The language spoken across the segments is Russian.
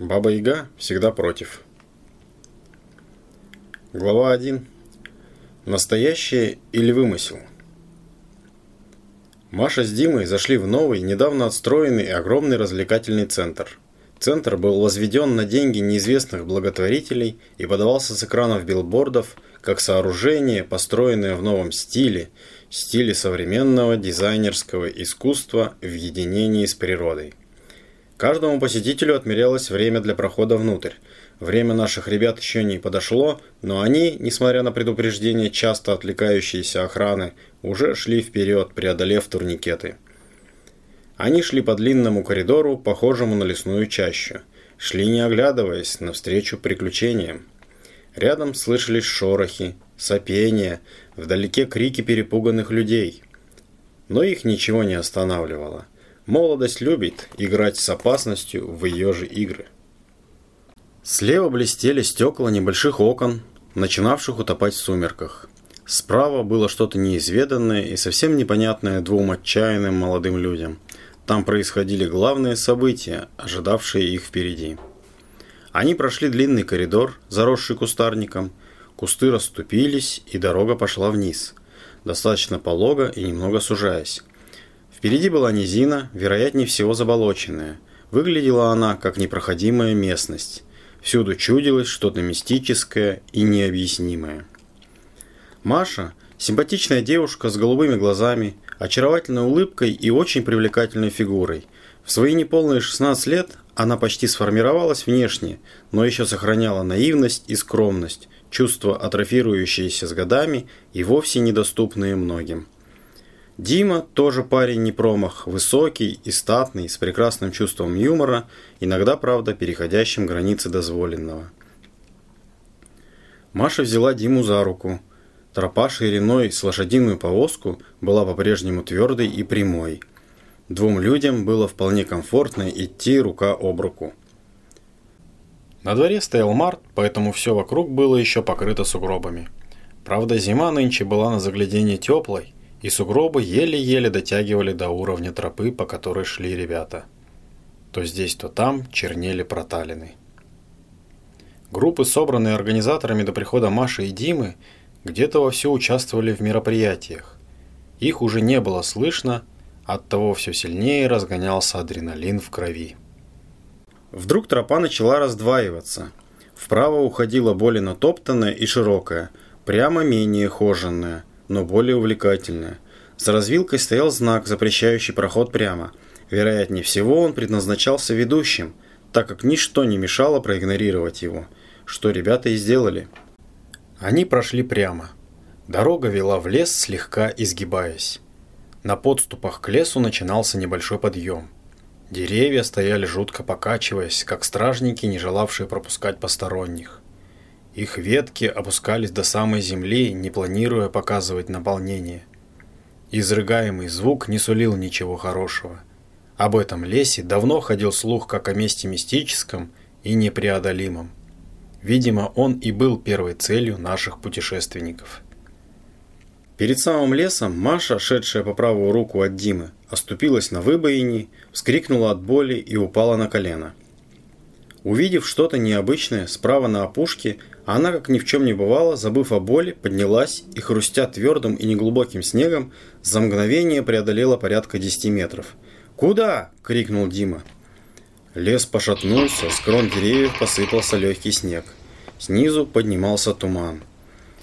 Баба Яга всегда против. Глава 1. Настоящее или вымысел? Маша с Димой зашли в новый, недавно отстроенный огромный развлекательный центр. Центр был возведен на деньги неизвестных благотворителей и подавался с экранов билбордов как сооружение, построенное в новом стиле, стиле современного дизайнерского искусства в единении с природой. Каждому посетителю отмерялось время для прохода внутрь. Время наших ребят еще не подошло, но они, несмотря на предупреждение часто отвлекающейся охраны, уже шли вперед, преодолев турникеты. Они шли по длинному коридору, похожему на лесную чащу. Шли не оглядываясь, навстречу приключениям. Рядом слышались шорохи, сопения, вдалеке крики перепуганных людей. Но их ничего не останавливало. Молодость любит играть с опасностью в ее же игры. Слева блестели стекла небольших окон, начинавших утопать в сумерках. Справа было что-то неизведанное и совсем непонятное двум отчаянным молодым людям. Там происходили главные события, ожидавшие их впереди. Они прошли длинный коридор, заросший кустарником. Кусты расступились, и дорога пошла вниз, достаточно полого и немного сужаясь. Впереди была низина, вероятнее всего заболоченная. Выглядела она как непроходимая местность. Всюду чудилось что-то мистическое и необъяснимое. Маша, симпатичная девушка с голубыми глазами, очаровательной улыбкой и очень привлекательной фигурой. В свои неполные 16 лет она почти сформировалась внешне, но еще сохраняла наивность и скромность, чувства, атрофирующиеся с годами и вовсе недоступные многим. Дима тоже парень не промах, высокий и статный, с прекрасным чувством юмора, иногда, правда, переходящим границы дозволенного. Маша взяла Диму за руку. Тропа шириной с лошадиную повозку была по-прежнему твердой и прямой. Двум людям было вполне комфортно идти рука об руку. На дворе стоял март, поэтому все вокруг было еще покрыто сугробами. Правда, зима нынче была на заглядение теплой, и сугробы еле-еле дотягивали до уровня тропы, по которой шли ребята. То здесь, то там чернели проталины. Группы, собранные организаторами до прихода Маши и Димы, где-то вовсю участвовали в мероприятиях. Их уже не было слышно, оттого все сильнее разгонялся адреналин в крови. Вдруг тропа начала раздваиваться. Вправо уходила более натоптанная и широкая, прямо менее хоженная – но более увлекательное. За развилкой стоял знак, запрещающий проход прямо. Вероятнее всего, он предназначался ведущим, так как ничто не мешало проигнорировать его, что ребята и сделали. Они прошли прямо. Дорога вела в лес, слегка изгибаясь. На подступах к лесу начинался небольшой подъем. Деревья стояли жутко покачиваясь, как стражники, не желавшие пропускать посторонних. Их ветки опускались до самой земли, не планируя показывать наполнение. Изрыгаемый звук не сулил ничего хорошего. Об этом лесе давно ходил слух как о месте мистическом и непреодолимом. Видимо, он и был первой целью наших путешественников. Перед самым лесом Маша, шедшая по правую руку от Димы, оступилась на выбоине, вскрикнула от боли и упала на колено. Увидев что-то необычное справа на опушке, она, как ни в чем не бывало, забыв о боли, поднялась и, хрустя твердым и неглубоким снегом, за мгновение преодолела порядка 10 метров. «Куда?» – крикнул Дима. Лес пошатнулся, с крон деревьев посыпался легкий снег. Снизу поднимался туман.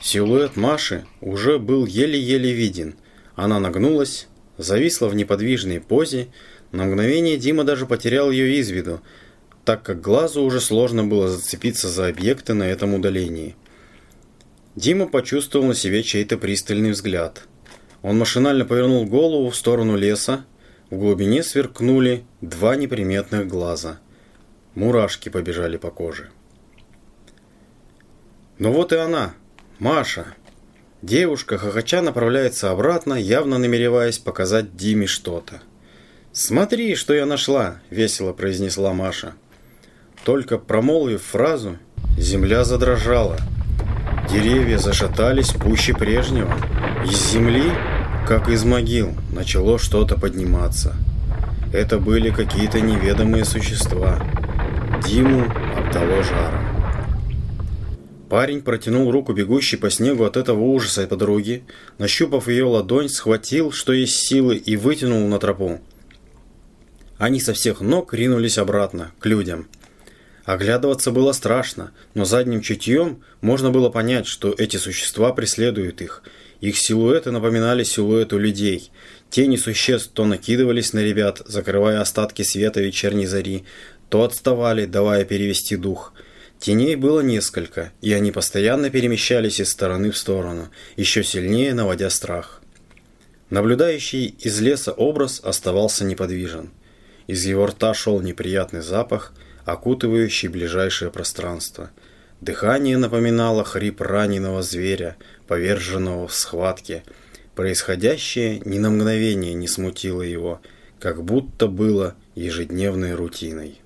Силуэт Маши уже был еле-еле виден. Она нагнулась, зависла в неподвижной позе. На мгновение Дима даже потерял ее из виду – так как глазу уже сложно было зацепиться за объекты на этом удалении. Дима почувствовал на себе чей-то пристальный взгляд. Он машинально повернул голову в сторону леса. В глубине сверкнули два неприметных глаза. Мурашки побежали по коже. Ну вот и она, Маша. Девушка, хохоча, направляется обратно, явно намереваясь показать Диме что-то. «Смотри, что я нашла!» – весело произнесла Маша. Только промолвив фразу, земля задрожала. Деревья зашатались пуще прежнего. Из земли, как из могил, начало что-то подниматься. Это были какие-то неведомые существа. Диму обдало жаром. Парень протянул руку бегущей по снегу от этого ужаса и подруги, нащупав ее ладонь, схватил, что есть силы, и вытянул на тропу. Они со всех ног ринулись обратно, к людям. Оглядываться было страшно, но задним чутьем можно было понять, что эти существа преследуют их. Их силуэты напоминали силуэты людей. Тени существ то накидывались на ребят, закрывая остатки света вечерней зари, то отставали, давая перевести дух – Теней было несколько, и они постоянно перемещались из стороны в сторону, еще сильнее наводя страх. Наблюдающий из леса образ оставался неподвижен. Из его рта шел неприятный запах, окутывающий ближайшее пространство. Дыхание напоминало хрип раненого зверя, поверженного в схватке. Происходящее ни на мгновение не смутило его, как будто было ежедневной рутиной.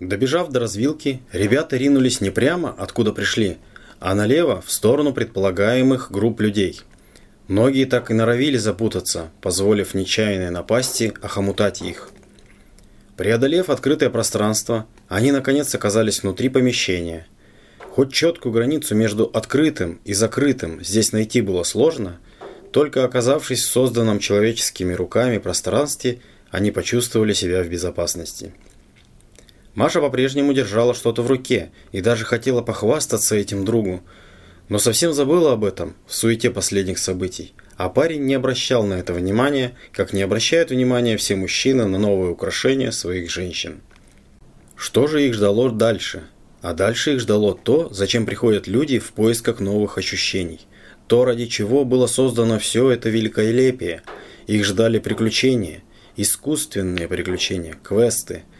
Добежав до развилки, ребята ринулись не прямо, откуда пришли, а налево, в сторону предполагаемых групп людей. Многие так и норовили запутаться, позволив нечаянной напасти охомутать их. Преодолев открытое пространство, они наконец оказались внутри помещения. Хоть четкую границу между открытым и закрытым здесь найти было сложно, только оказавшись в созданном человеческими руками пространстве, они почувствовали себя в безопасности. Маша по-прежнему держала что-то в руке и даже хотела похвастаться этим другу, но совсем забыла об этом в суете последних событий. А парень не обращал на это внимания, как не обращают внимания все мужчины на новые украшения своих женщин. Что же их ждало дальше? А дальше их ждало то, зачем приходят люди в поисках новых ощущений. То, ради чего было создано все это великолепие. Их ждали приключения, искусственные приключения, квесты –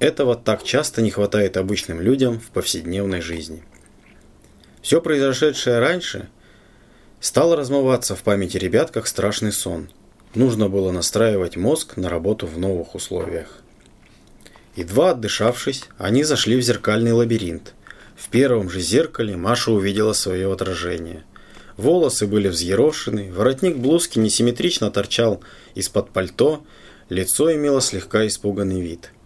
этого так часто не хватает обычным людям в повседневной жизни. Все произошедшее раньше стало размываться в памяти ребят как страшный сон. Нужно было настраивать мозг на работу в новых условиях. Едва отдышавшись, они зашли в зеркальный лабиринт. В первом же зеркале Маша увидела свое отражение. Волосы были взъерошены, воротник блузки несимметрично торчал из-под пальто, лицо имело слегка испуганный вид –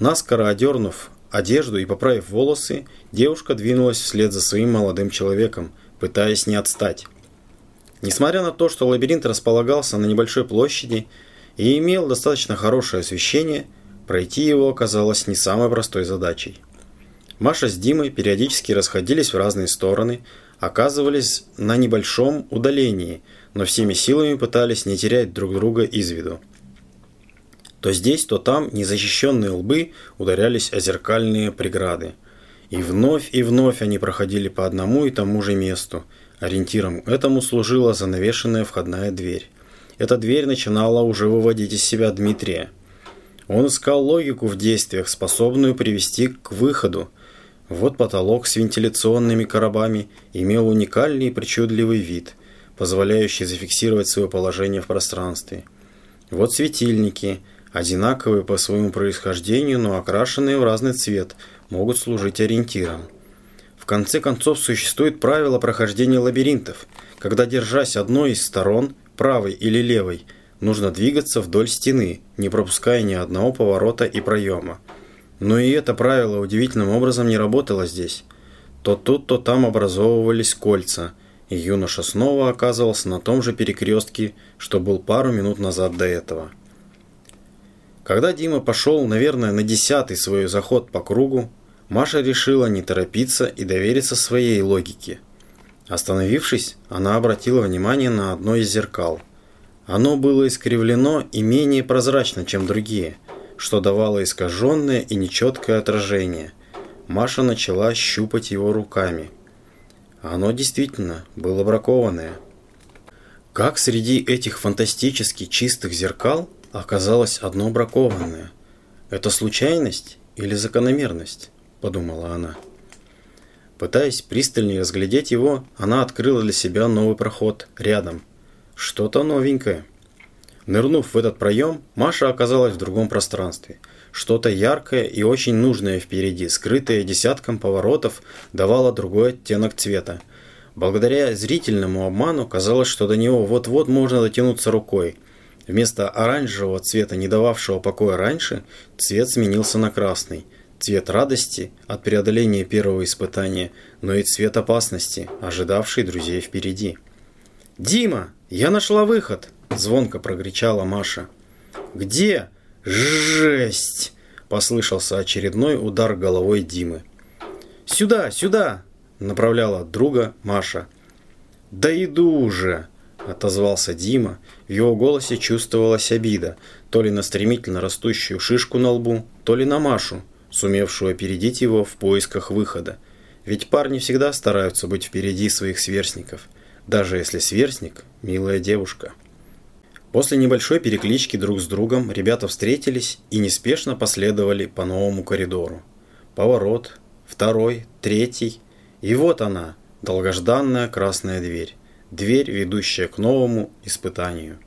Наскоро одернув одежду и поправив волосы, девушка двинулась вслед за своим молодым человеком, пытаясь не отстать. Несмотря на то, что лабиринт располагался на небольшой площади и имел достаточно хорошее освещение, пройти его оказалось не самой простой задачей. Маша с Димой периодически расходились в разные стороны, оказывались на небольшом удалении, но всеми силами пытались не терять друг друга из виду. То здесь, то там незащищенные лбы ударялись о зеркальные преграды. И вновь и вновь они проходили по одному и тому же месту. Ориентиром этому служила занавешенная входная дверь. Эта дверь начинала уже выводить из себя Дмитрия. Он искал логику в действиях, способную привести к выходу. Вот потолок с вентиляционными коробами имел уникальный и причудливый вид, позволяющий зафиксировать свое положение в пространстве. Вот светильники – одинаковые по своему происхождению, но окрашенные в разный цвет, могут служить ориентиром. Конце концов, существует правило прохождения лабиринтов, когда, держась одной из сторон, правой или левой, нужно двигаться вдоль стены, не пропуская ни одного поворота и проема. Но и это правило удивительным образом не работало здесь. То тут, то там образовывались кольца, и юноша снова оказывался на том же перекрестке, что был пару минут назад до этого. Когда Дима пошел, наверное, на десятый свой заход по кругу, Маша решила не торопиться и довериться своей логике. Остановившись, она обратила внимание на одно из зеркал. Оно было искривлено и менее прозрачно, чем другие, что давало искаженное и нечеткое отражение. Маша начала щупать его руками. Оно действительно было бракованное. Как среди этих фантастически чистых зеркал оказалось одно бракованное. Это случайность или закономерность? Подумала она. Пытаясь пристальнее разглядеть его, она открыла для себя новый проход рядом. Что-то новенькое. Нырнув в этот проем, Маша оказалась в другом пространстве. Что-то яркое и очень нужное впереди, скрытое десятком поворотов, давало другой оттенок цвета. Благодаря зрительному обману казалось, что до него вот-вот можно дотянуться рукой – Вместо оранжевого цвета, не дававшего покоя раньше, цвет сменился на красный. Цвет радости от преодоления первого испытания, но и цвет опасности, ожидавший друзей впереди. «Дима, я нашла выход!» – звонко прогречала Маша. «Где?» «Жесть!» – послышался очередной удар головой Димы. «Сюда, сюда!» – направляла друга Маша. «Да иду уже!» – отозвался Дима. В его голосе чувствовалась обида, то ли на стремительно растущую шишку на лбу, то ли на Машу, сумевшую опередить его в поисках выхода. Ведь парни всегда стараются быть впереди своих сверстников, даже если сверстник – милая девушка. После небольшой переклички друг с другом ребята встретились и неспешно последовали по новому коридору. Поворот, второй, третий, и вот она, долгожданная красная дверь. Дверь, ведущая к новому испытанию.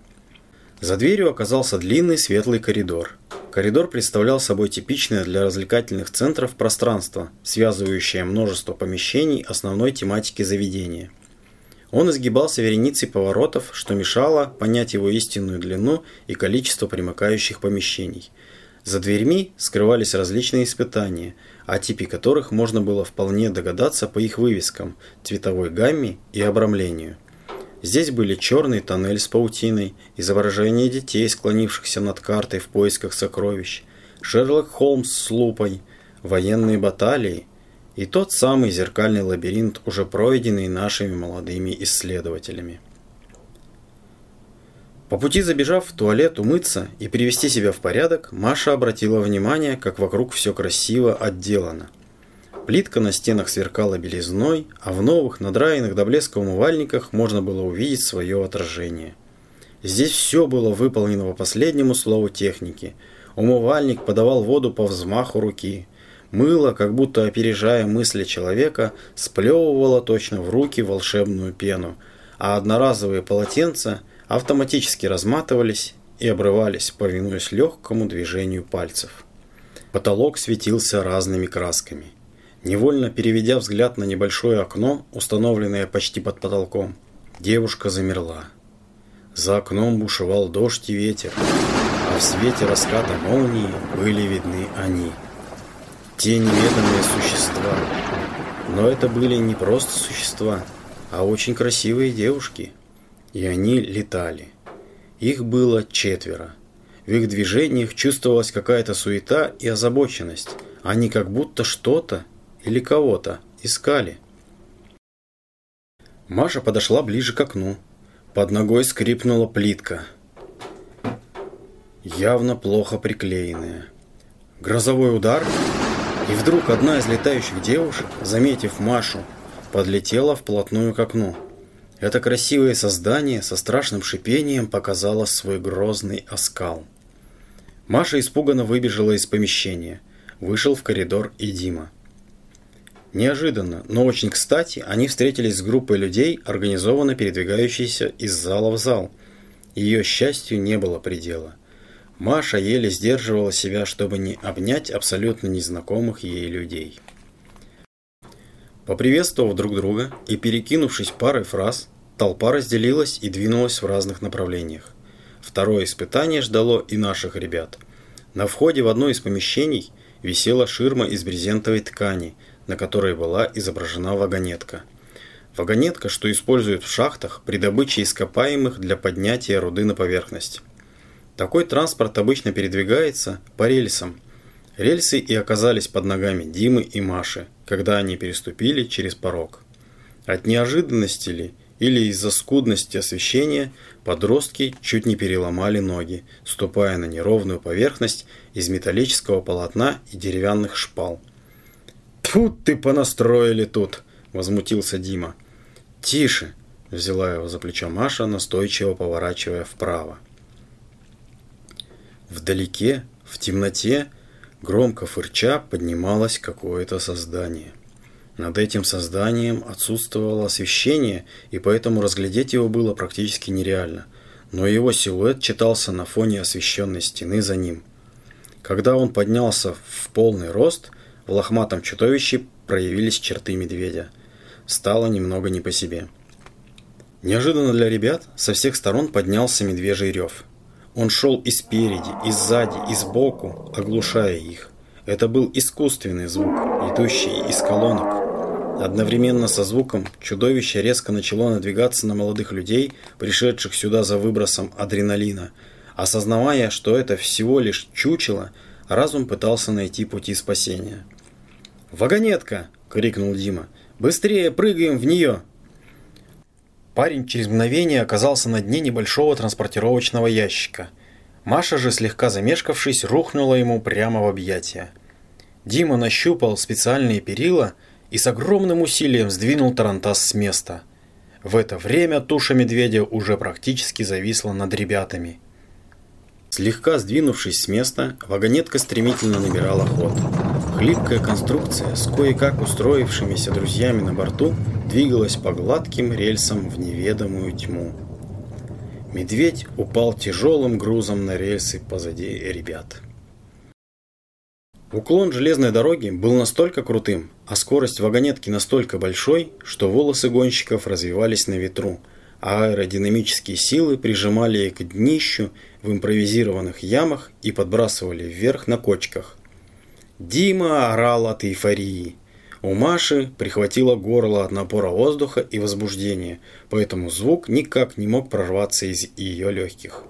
За дверью оказался длинный светлый коридор. Коридор представлял собой типичное для развлекательных центров пространство, связывающее множество помещений основной тематики заведения. Он изгибался вереницей поворотов, что мешало понять его истинную длину и количество примыкающих помещений. За дверьми скрывались различные испытания, о типе которых можно было вполне догадаться по их вывескам, цветовой гамме и обрамлению. Здесь были черный тоннель с паутиной, изображение детей, склонившихся над картой в поисках сокровищ, Шерлок Холмс с лупой, военные баталии и тот самый зеркальный лабиринт, уже пройденный нашими молодыми исследователями. По пути забежав в туалет умыться и привести себя в порядок, Маша обратила внимание, как вокруг все красиво отделано – Плитка на стенах сверкала белизной, а в новых, надраенных до блеска умывальниках можно было увидеть свое отражение. Здесь все было выполнено по последнему слову техники. Умывальник подавал воду по взмаху руки. Мыло, как будто опережая мысли человека, сплевывало точно в руки волшебную пену, а одноразовые полотенца автоматически разматывались и обрывались, повинуясь легкому движению пальцев. Потолок светился разными красками – Невольно переведя взгляд на небольшое окно, установленное почти под потолком, девушка замерла. За окном бушевал дождь и ветер, а в свете раската молнии были видны они. Те неведомые существа. Но это были не просто существа, а очень красивые девушки. И они летали. Их было четверо. В их движениях чувствовалась какая-то суета и озабоченность. Они как будто что-то или кого-то искали. Маша подошла ближе к окну. Под ногой скрипнула плитка. Явно плохо приклеенная. Грозовой удар, и вдруг одна из летающих девушек, заметив Машу, подлетела вплотную к окну. Это красивое создание со страшным шипением показало свой грозный оскал. Маша испуганно выбежала из помещения. Вышел в коридор и Дима. Неожиданно, но очень кстати, они встретились с группой людей, организованно передвигающейся из зала в зал. Ее счастью не было предела. Маша еле сдерживала себя, чтобы не обнять абсолютно незнакомых ей людей. Поприветствовав друг друга и перекинувшись парой фраз, толпа разделилась и двинулась в разных направлениях. Второе испытание ждало и наших ребят. На входе в одно из помещений висела ширма из брезентовой ткани – на которой была изображена вагонетка. Вагонетка, что используют в шахтах при добыче ископаемых для поднятия руды на поверхность. Такой транспорт обычно передвигается по рельсам. Рельсы и оказались под ногами Димы и Маши, когда они переступили через порог. От неожиданности ли или из-за скудности освещения подростки чуть не переломали ноги, ступая на неровную поверхность из металлического полотна и деревянных шпал – Тут ты понастроили тут!» – возмутился Дима. «Тише!» – взяла его за плечо Маша, настойчиво поворачивая вправо. Вдалеке, в темноте, громко фырча поднималось какое-то создание. Над этим созданием отсутствовало освещение, и поэтому разглядеть его было практически нереально, но его силуэт читался на фоне освещенной стены за ним. Когда он поднялся в полный рост – в лохматом чудовище проявились черты медведя. Стало немного не по себе. Неожиданно для ребят со всех сторон поднялся медвежий рев. Он шел и спереди, и сзади, и сбоку, оглушая их. Это был искусственный звук, идущий из колонок. Одновременно со звуком чудовище резко начало надвигаться на молодых людей, пришедших сюда за выбросом адреналина. Осознавая, что это всего лишь чучело, разум пытался найти пути спасения. «Вагонетка!» – крикнул Дима. «Быстрее прыгаем в нее!» Парень через мгновение оказался на дне небольшого транспортировочного ящика. Маша же, слегка замешкавшись, рухнула ему прямо в объятия. Дима нащупал специальные перила и с огромным усилием сдвинул тарантас с места. В это время туша медведя уже практически зависла над ребятами. Слегка сдвинувшись с места, вагонетка стремительно набирала ход. Хлипкая конструкция с кое-как устроившимися друзьями на борту двигалась по гладким рельсам в неведомую тьму. Медведь упал тяжелым грузом на рельсы позади ребят. Уклон железной дороги был настолько крутым, а скорость вагонетки настолько большой, что волосы гонщиков развивались на ветру, а аэродинамические силы прижимали их к днищу в импровизированных ямах и подбрасывали вверх на кочках – Дима орал от эйфории. У Маши прихватило горло от напора воздуха и возбуждения, поэтому звук никак не мог прорваться из ее легких.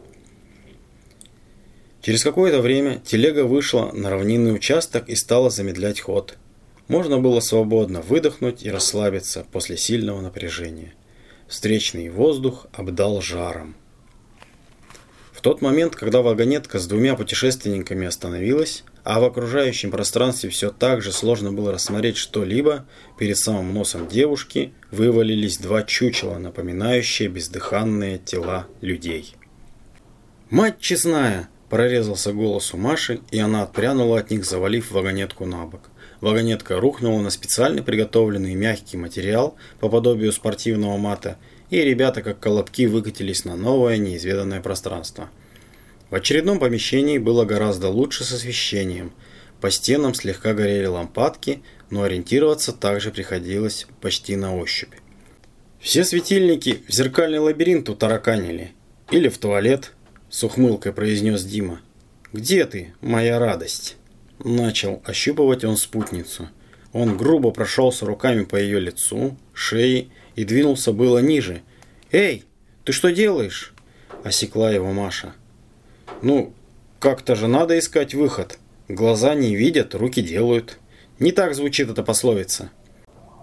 Через какое-то время телега вышла на равнинный участок и стала замедлять ход. Можно было свободно выдохнуть и расслабиться после сильного напряжения. Встречный воздух обдал жаром. В тот момент, когда вагонетка с двумя путешественниками остановилась, а в окружающем пространстве все так же сложно было рассмотреть что-либо, перед самым носом девушки вывалились два чучела, напоминающие бездыханные тела людей. «Мать честная!» – прорезался голос у Маши, и она отпрянула от них, завалив вагонетку на бок. Вагонетка рухнула на специально приготовленный мягкий материал по подобию спортивного мата, и ребята как колобки выкатились на новое неизведанное пространство – в очередном помещении было гораздо лучше с освещением. По стенам слегка горели лампадки, но ориентироваться также приходилось почти на ощупь. Все светильники в зеркальный лабиринт утараканили. Или в туалет, с ухмылкой произнес Дима. «Где ты, моя радость?» Начал ощупывать он спутницу. Он грубо прошелся руками по ее лицу, шее и двинулся было ниже. «Эй, ты что делаешь?» Осекла его Маша. Ну, как-то же надо искать выход. Глаза не видят, руки делают. Не так звучит эта пословица.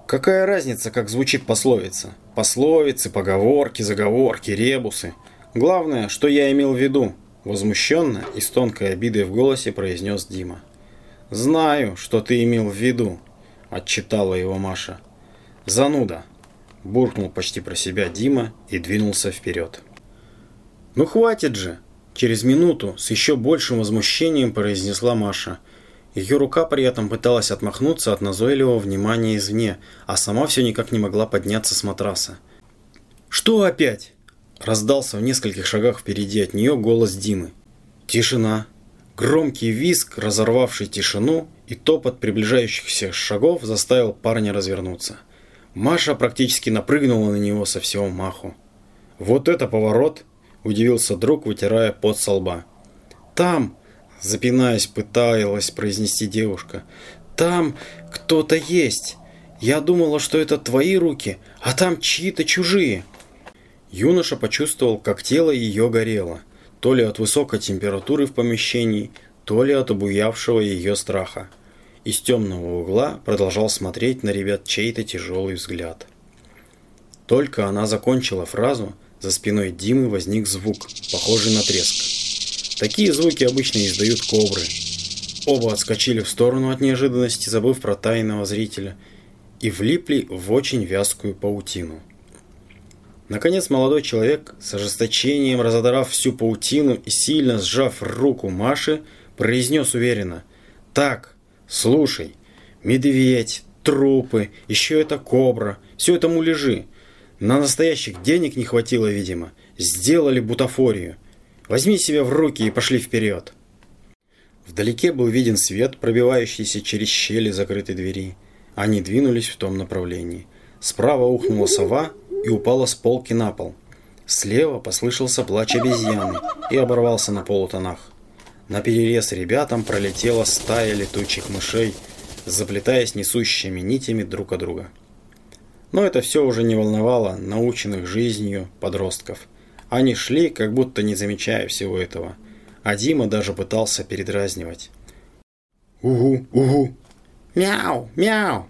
Какая разница, как звучит пословица? Пословицы, поговорки, заговорки, ребусы. Главное, что я имел в виду. Возмущенно и с тонкой обидой в голосе произнес Дима. «Знаю, что ты имел в виду», – отчитала его Маша. «Зануда», – буркнул почти про себя Дима и двинулся вперед. «Ну хватит же!» Через минуту с еще большим возмущением произнесла Маша. Ее рука при этом пыталась отмахнуться от назойливого внимания извне, а сама все никак не могла подняться с матраса. «Что опять?» Раздался в нескольких шагах впереди от нее голос Димы. Тишина. Громкий визг, разорвавший тишину, и топот приближающихся шагов заставил парня развернуться. Маша практически напрыгнула на него со всего маху. Вот это поворот! – удивился друг, вытирая пот со лба. «Там!» – запинаясь, пыталась произнести девушка. «Там кто-то есть! Я думала, что это твои руки, а там чьи-то чужие!» Юноша почувствовал, как тело ее горело, то ли от высокой температуры в помещении, то ли от обуявшего ее страха. Из темного угла продолжал смотреть на ребят чей-то тяжелый взгляд. Только она закончила фразу – за спиной Димы возник звук, похожий на треск. Такие звуки обычно издают кобры. Оба отскочили в сторону от неожиданности, забыв про тайного зрителя, и влипли в очень вязкую паутину. Наконец молодой человек, с ожесточением разодрав всю паутину и сильно сжав руку Маши, произнес уверенно «Так, слушай, медведь, трупы, еще это кобра, все это муляжи. На настоящих денег не хватило, видимо. Сделали бутафорию. Возьми себя в руки и пошли вперед. Вдалеке был виден свет, пробивающийся через щели закрытой двери. Они двинулись в том направлении. Справа ухнула сова и упала с полки на пол. Слева послышался плач обезьяны и оборвался на полутонах. На перерез ребятам пролетела стая летучих мышей, заплетаясь несущими нитями друг от друга. Но это все уже не волновало наученных жизнью подростков. Они шли, как будто не замечая всего этого. А Дима даже пытался передразнивать. «Угу, угу! Мяу, мяу!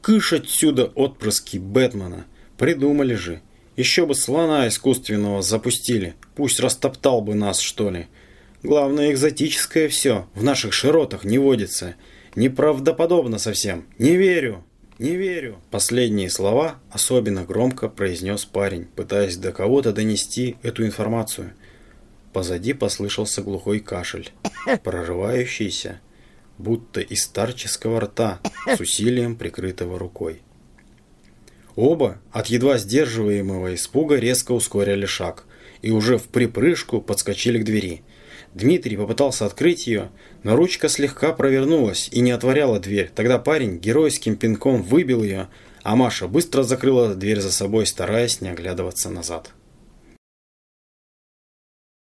Кыш отсюда отпрыски Бэтмена! Придумали же! Еще бы слона искусственного запустили, пусть растоптал бы нас, что ли!» Главное, экзотическое все, в наших широтах не водится. Неправдоподобно совсем. Не верю, не верю. Последние слова особенно громко произнес парень, пытаясь до кого-то донести эту информацию. Позади послышался глухой кашель, прорывающийся, будто из старческого рта, с усилием прикрытого рукой. Оба от едва сдерживаемого испуга резко ускорили шаг и уже в припрыжку подскочили к двери – Дмитрий попытался открыть ее, но ручка слегка провернулась и не отворяла дверь. Тогда парень геройским пинком выбил ее, а Маша быстро закрыла дверь за собой, стараясь не оглядываться назад.